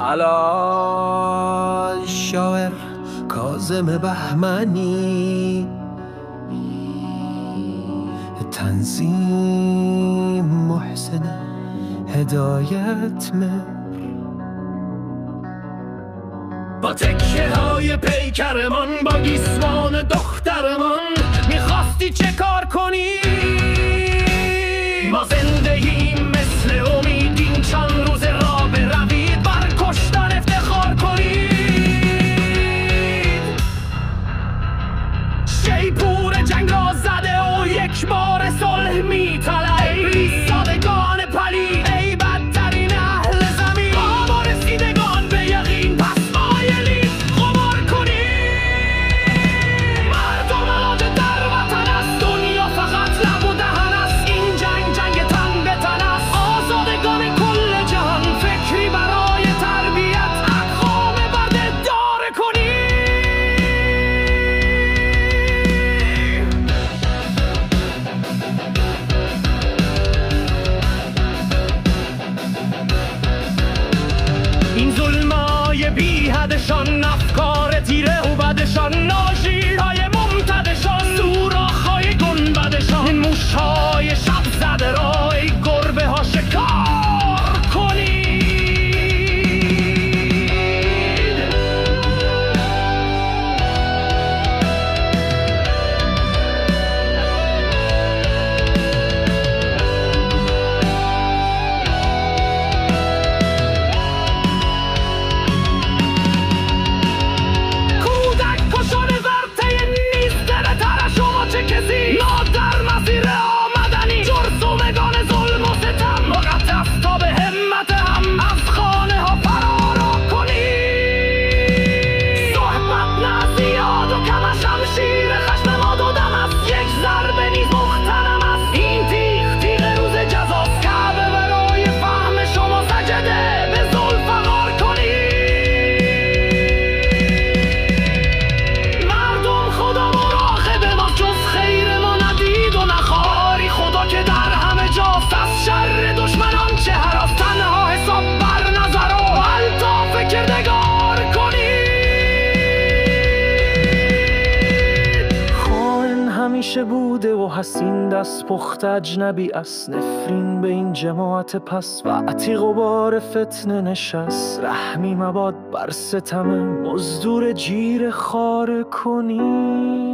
علا شاعر کازم بهمنی. تنظیم محسن هدایت مر با تکه های پیکرمان با گیسوان همیشه بوده و حسین دست پخت اجنبی؟ از نفرین به این جماعت پس و عتیق و بار فتنه نشست. رحمی مباد بر ستم مزدور جیر خار کنی.